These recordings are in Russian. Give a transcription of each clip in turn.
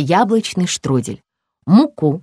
яблочный штрудель. Муку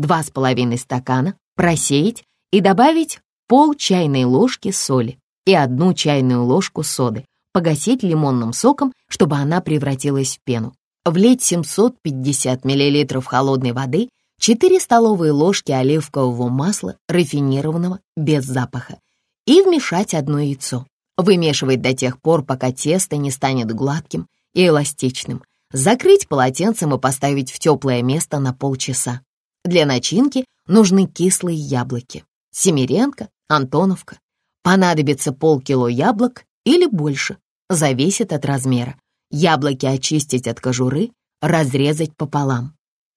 2,5 стакана просеять и добавить пол чайной ложки соли и одну чайную ложку соды, погасить лимонным соком, чтобы она превратилась в пену. Влить 750 мл холодной воды, 4 столовые ложки оливкового масла, рафинированного, без запаха, и вмешать одно яйцо. Вымешивать до тех пор, пока тесто не станет гладким и эластичным. Закрыть полотенцем и поставить в теплое место на полчаса. Для начинки нужны кислые яблоки. Семеренко, Антоновка. Понадобится полкило яблок или больше, зависит от размера. Яблоки очистить от кожуры, разрезать пополам.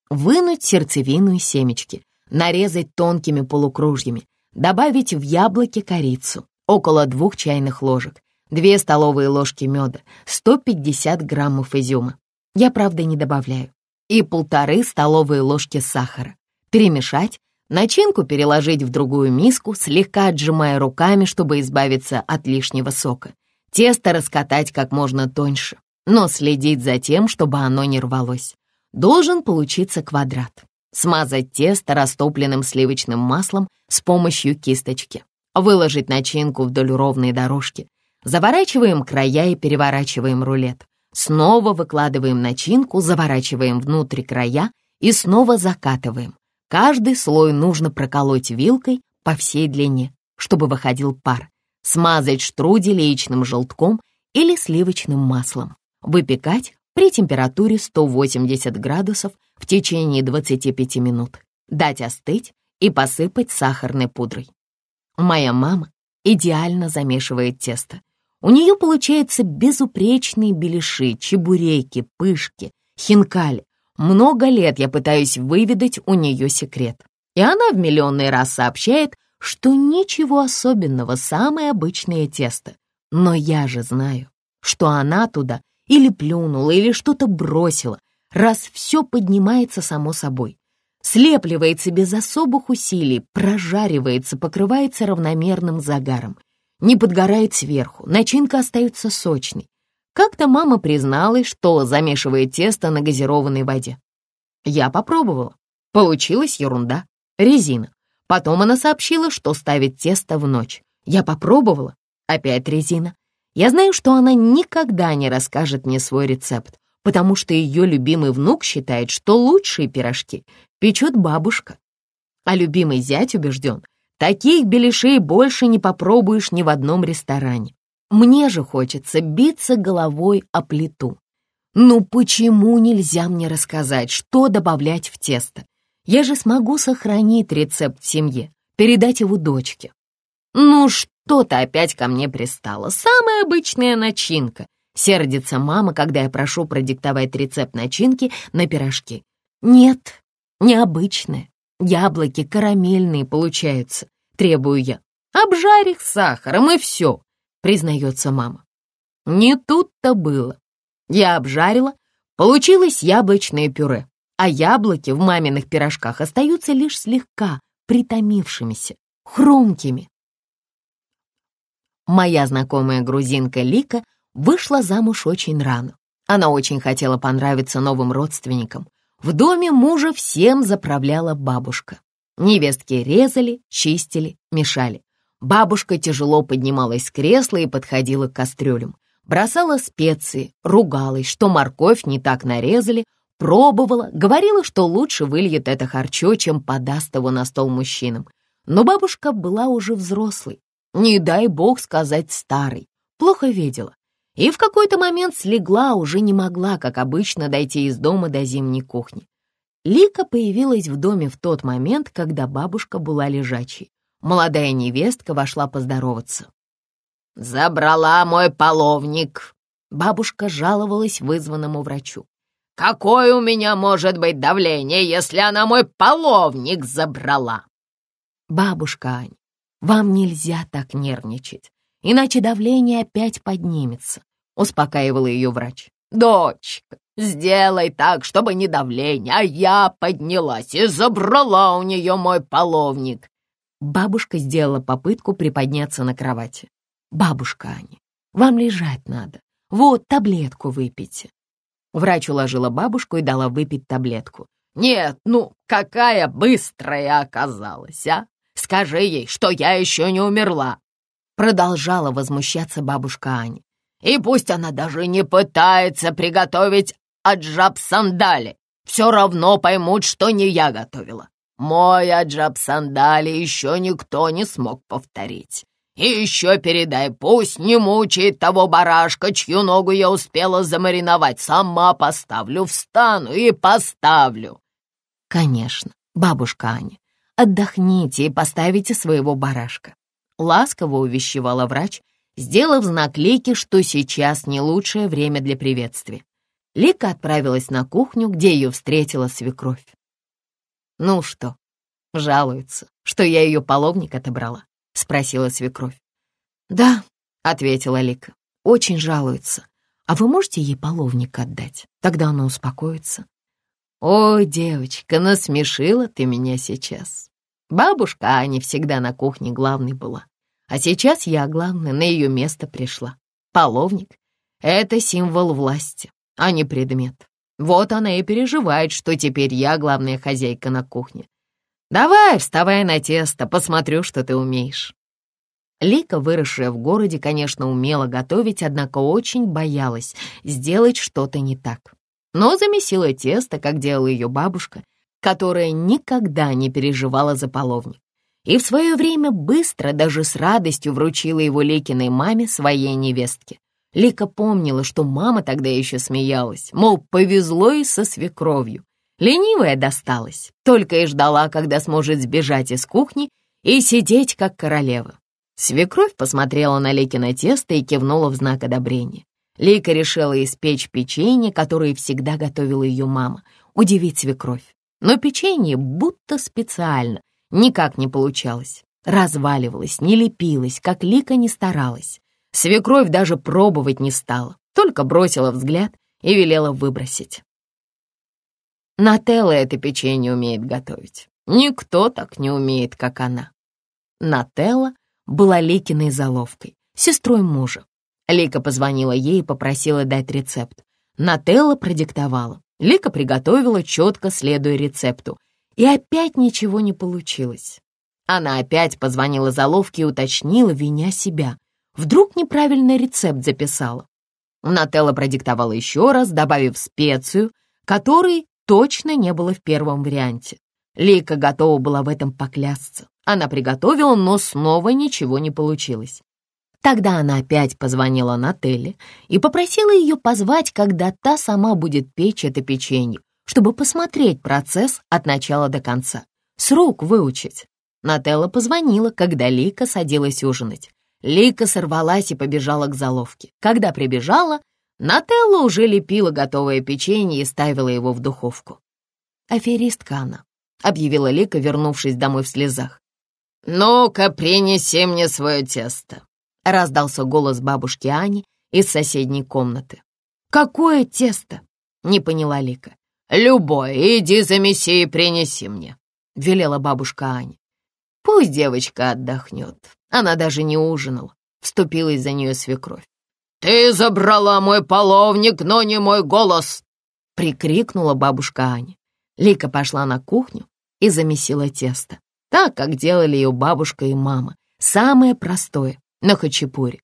Вынуть сердцевину и семечки, нарезать тонкими полукружьями, добавить в яблоки корицу, около двух чайных ложек, две столовые ложки меда, 150 граммов изюма. Я, правда, не добавляю. И полторы столовые ложки сахара. Перемешать, начинку переложить в другую миску, слегка отжимая руками, чтобы избавиться от лишнего сока. Тесто раскатать как можно тоньше, но следить за тем, чтобы оно не рвалось. Должен получиться квадрат. Смазать тесто растопленным сливочным маслом с помощью кисточки выложить начинку вдоль ровной дорожки, заворачиваем края и переворачиваем рулет. Снова выкладываем начинку, заворачиваем внутрь края и снова закатываем. Каждый слой нужно проколоть вилкой по всей длине, чтобы выходил пар. Смазать штрудель яичным желтком или сливочным маслом. Выпекать при температуре 180 градусов в течение 25 минут. Дать остыть и посыпать сахарной пудрой. Моя мама идеально замешивает тесто. У нее получаются безупречные беляши, чебуреки, пышки, хинкали. Много лет я пытаюсь выведать у нее секрет. И она в миллионный раз сообщает, что ничего особенного, самое обычное тесто. Но я же знаю, что она туда или плюнула, или что-то бросила, раз все поднимается само собой слепливается без особых усилий, прожаривается, покрывается равномерным загаром. Не подгорает сверху, начинка остается сочной. Как-то мама призналась, что замешивает тесто на газированной воде. Я попробовала. Получилась ерунда, резина. Потом она сообщила, что ставит тесто в ночь. Я попробовала, опять резина. Я знаю, что она никогда не расскажет мне свой рецепт, потому что ее любимый внук считает, что лучшие пирожки печет бабушка. А любимый зять убежден, таких беляшей больше не попробуешь ни в одном ресторане. Мне же хочется биться головой о плиту. Ну почему нельзя мне рассказать, что добавлять в тесто? Я же смогу сохранить рецепт в семье, передать его дочке. Ну что ты опять ко мне пристала? Самая обычная начинка. Сердится мама, когда я прошу продиктовать рецепт начинки на пирожки. Нет, необычные. Яблоки карамельные получаются, требую я. Обжарь их сахаром и все, признается мама. Не тут-то было. Я обжарила, получилось яблочное пюре, а яблоки в маминых пирожках остаются лишь слегка притомившимися, хрумкими. Моя знакомая грузинка Лика вышла замуж очень рано. Она очень хотела понравиться новым родственникам, в доме мужа всем заправляла бабушка. Невестки резали, чистили, мешали. Бабушка тяжело поднималась с кресла и подходила к кастрюлям. Бросала специи, ругалась, что морковь не так нарезали, пробовала, говорила, что лучше выльет это харчо, чем подаст его на стол мужчинам. Но бабушка была уже взрослой, не дай бог сказать старой, плохо видела и в какой-то момент слегла, уже не могла, как обычно, дойти из дома до зимней кухни. Лика появилась в доме в тот момент, когда бабушка была лежачей. Молодая невестка вошла поздороваться. «Забрала мой половник!» Бабушка жаловалась вызванному врачу. «Какое у меня может быть давление, если она мой половник забрала?» «Бабушка Ань, вам нельзя так нервничать, иначе давление опять поднимется успокаивала ее врач. «Дочка, сделай так, чтобы не давление, а я поднялась и забрала у нее мой половник». Бабушка сделала попытку приподняться на кровати. «Бабушка Аня, вам лежать надо. Вот, таблетку выпейте». Врач уложила бабушку и дала выпить таблетку. «Нет, ну, какая быстрая оказалась, а? Скажи ей, что я еще не умерла!» Продолжала возмущаться бабушка Аня. «И пусть она даже не пытается приготовить аджаб-сандали, все равно поймут, что не я готовила. Мой аджаб-сандали еще никто не смог повторить. И еще передай, пусть не мучает того барашка, чью ногу я успела замариновать. Сама поставлю, встану и поставлю. Конечно, бабушка Аня, отдохните и поставите своего барашка. Ласково увещевала врач, сделав знак Лике, что сейчас не лучшее время для приветствия. Лика отправилась на кухню, где ее встретила свекровь. «Ну что, жалуется, что я ее половник отобрала?» — спросила свекровь. «Да», — ответила Лика, — «очень жалуется. А вы можете ей половник отдать? Тогда она успокоится». «Ой, девочка, насмешила ты меня сейчас. Бабушка Аня всегда на кухне главной была. А сейчас я, главная, на ее место пришла. Половник — это символ власти, а не предмет. Вот она и переживает, что теперь я главная хозяйка на кухне. Давай, вставай на тесто, посмотрю, что ты умеешь. Лика, выросшая в городе, конечно, умела готовить, однако очень боялась сделать что-то не так. Но замесила тесто, как делала ее бабушка, которая никогда не переживала за половник. И в свое время быстро, даже с радостью вручила его Ликиной маме, своей невестке. Лика помнила, что мама тогда еще смеялась, мол, повезло и со свекровью. Ленивая досталась, только и ждала, когда сможет сбежать из кухни и сидеть как королева. Свекровь посмотрела на Ликино тесто и кивнула в знак одобрения. Лика решила испечь печенье, которое всегда готовила ее мама, удивить свекровь. Но печенье будто специально никак не получалось. Разваливалось, не лепилось, как Лика не старалась. Свекровь даже пробовать не стала, только бросила взгляд и велела выбросить. Нателла это печенье умеет готовить. Никто так не умеет, как она. Нателла была Ликиной заловкой, сестрой мужа. Лика позвонила ей и попросила дать рецепт. Нателла продиктовала. Лика приготовила, четко следуя рецепту. И опять ничего не получилось. Она опять позвонила заловке и уточнила, виня себя. Вдруг неправильный рецепт записала. Нателла продиктовала еще раз, добавив специю, которой точно не было в первом варианте. Лика готова была в этом поклясться. Она приготовила, но снова ничего не получилось. Тогда она опять позвонила Нателле и попросила ее позвать, когда та сама будет печь это печенье, чтобы посмотреть процесс от начала до конца, с рук выучить. Нателла позвонила, когда Лика садилась ужинать. Лика сорвалась и побежала к заловке. Когда прибежала, Нателла уже лепила готовое печенье и ставила его в духовку. «Аферистка она», — объявила Лика, вернувшись домой в слезах. «Ну-ка, принеси мне свое тесто», — раздался голос бабушки Ани из соседней комнаты. «Какое тесто?» — не поняла Лика. «Любое, иди замеси и принеси мне», — велела бабушка Аня. «Пусть девочка отдохнет, она даже не ужинала», — вступилась за нее свекровь. «Ты забрала мой половник, но не мой голос!» — прикрикнула бабушка Аня. Лика пошла на кухню и замесила тесто, так, как делали ее бабушка и мама. Самое простое, на хачапуре.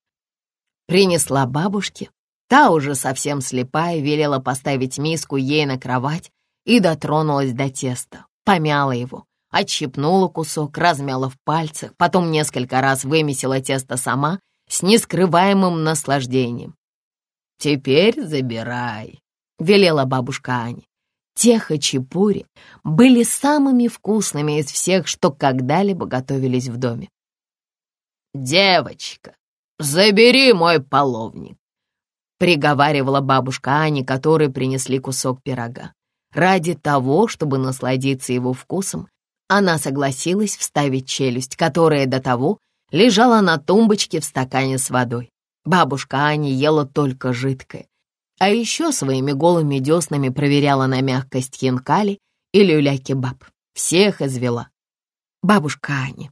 Принесла бабушке, та уже совсем слепая, велела поставить миску ей на кровать и дотронулась до теста, помяла его, отщипнула кусок, размяла в пальцах, потом несколько раз вымесила тесто сама — с нескрываемым наслаждением. «Теперь забирай», — велела бабушка Аня. Те хачапури были самыми вкусными из всех, что когда-либо готовились в доме. «Девочка, забери мой половник», — приговаривала бабушка Аня, которой принесли кусок пирога. Ради того, чтобы насладиться его вкусом, она согласилась вставить челюсть, которая до того лежала на тумбочке в стакане с водой. Бабушка Аня ела только жидкое, а еще своими голыми деснами проверяла на мягкость хинкали и люля-кебаб. Всех извела. Бабушка Аня,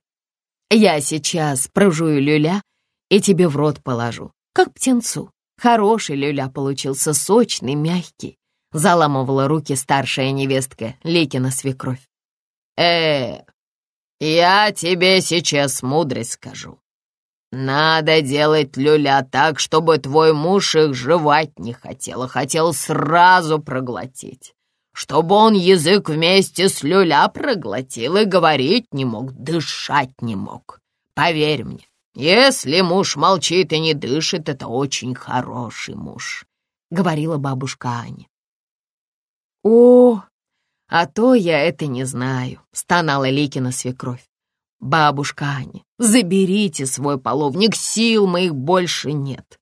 я сейчас прожую люля и тебе в рот положу, как птенцу. Хороший люля получился, сочный, мягкий. заламывала руки старшая невестка Ликина свекровь. «Э, я тебе сейчас мудрость скажу. Надо делать люля так, чтобы твой муж их жевать не хотел, а хотел сразу проглотить. Чтобы он язык вместе с люля проглотил и говорить не мог, дышать не мог. Поверь мне, если муж молчит и не дышит, это очень хороший муж», — говорила бабушка Аня. «О, а то я это не знаю», — стонала Ликина свекровь. «Бабушка Аня, заберите свой половник, сил моих больше нет.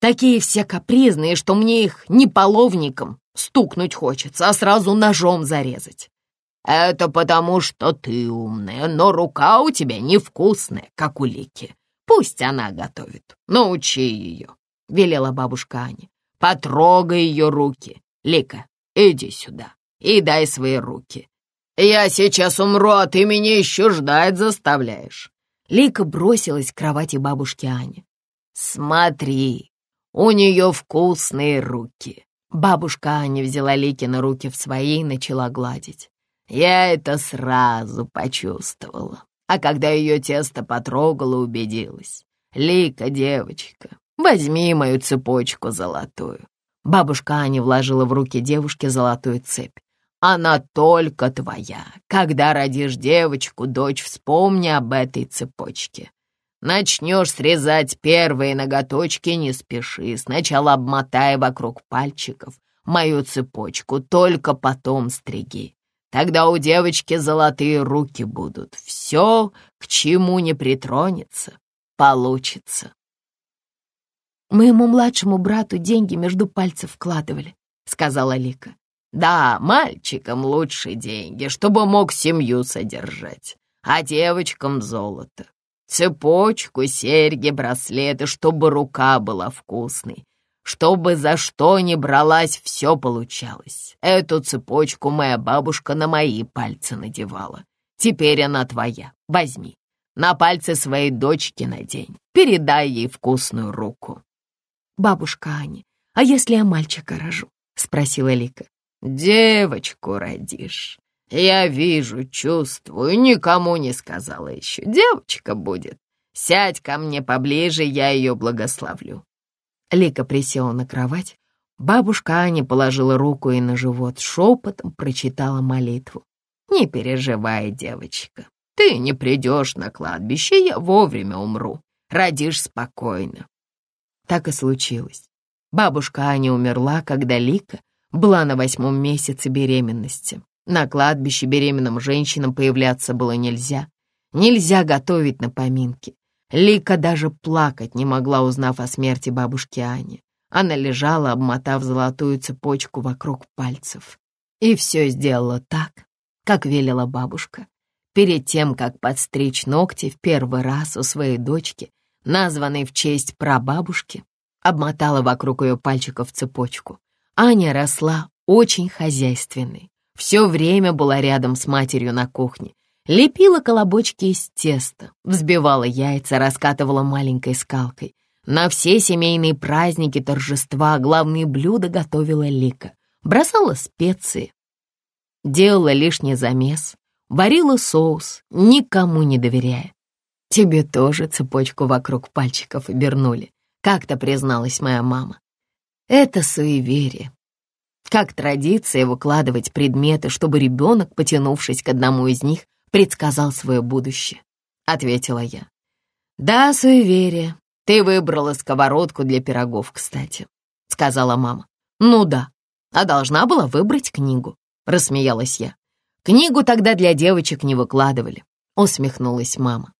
Такие все капризные, что мне их не половником стукнуть хочется, а сразу ножом зарезать». «Это потому, что ты умная, но рука у тебя невкусная, как у Лики. Пусть она готовит, научи ее», — велела бабушка Аня. «Потрогай ее руки. Лика, иди сюда и дай свои руки. «Я сейчас умру, а ты меня еще ждать заставляешь». Лика бросилась к кровати бабушки Ани. «Смотри, у нее вкусные руки». Бабушка Аня взяла Лики на руки в свои и начала гладить. Я это сразу почувствовала. А когда ее тесто потрогала, убедилась. «Лика, девочка, возьми мою цепочку золотую». Бабушка Аня вложила в руки девушки золотую цепь. Она только твоя. Когда родишь девочку, дочь, вспомни об этой цепочке. Начнешь срезать первые ноготочки, не спеши. Сначала обмотай вокруг пальчиков мою цепочку, только потом стриги. Тогда у девочки золотые руки будут. Все, к чему не притронется, получится. «Моему младшему брату деньги между пальцев вкладывали», — сказала Лика. Да, мальчикам лучше деньги, чтобы мог семью содержать, а девочкам золото. Цепочку, серьги, браслеты, чтобы рука была вкусной, чтобы за что ни бралась, все получалось. Эту цепочку моя бабушка на мои пальцы надевала. Теперь она твоя, возьми. На пальцы своей дочки надень, передай ей вкусную руку. «Бабушка Аня, а если я мальчика рожу?» — спросила Лика. Девочку родишь. Я вижу, чувствую, никому не сказала еще. Девочка будет. Сядь ко мне поближе, я ее благословлю. Лика присела на кровать. Бабушка Аня положила руку и на живот, шепотом прочитала молитву. «Не переживай, девочка, ты не придешь на кладбище, я вовремя умру. Родишь спокойно». Так и случилось. Бабушка Аня умерла, когда Лика была на восьмом месяце беременности. На кладбище беременным женщинам появляться было нельзя. Нельзя готовить на поминки. Лика даже плакать не могла, узнав о смерти бабушки Ани. Она лежала, обмотав золотую цепочку вокруг пальцев. И все сделала так, как велела бабушка. Перед тем, как подстричь ногти в первый раз у своей дочки, названной в честь прабабушки, обмотала вокруг ее пальчиков цепочку. Аня росла очень хозяйственной. Все время была рядом с матерью на кухне. Лепила колобочки из теста, взбивала яйца, раскатывала маленькой скалкой. На все семейные праздники, торжества, главные блюда готовила Лика. Бросала специи, делала лишний замес, варила соус, никому не доверяя. Тебе тоже цепочку вокруг пальчиков обернули, как-то призналась моя мама. Это суеверие. Как традиция выкладывать предметы, чтобы ребенок, потянувшись к одному из них, предсказал свое будущее, — ответила я. Да, суеверие. Ты выбрала сковородку для пирогов, кстати, — сказала мама. Ну да, а должна была выбрать книгу, — рассмеялась я. Книгу тогда для девочек не выкладывали, — усмехнулась мама.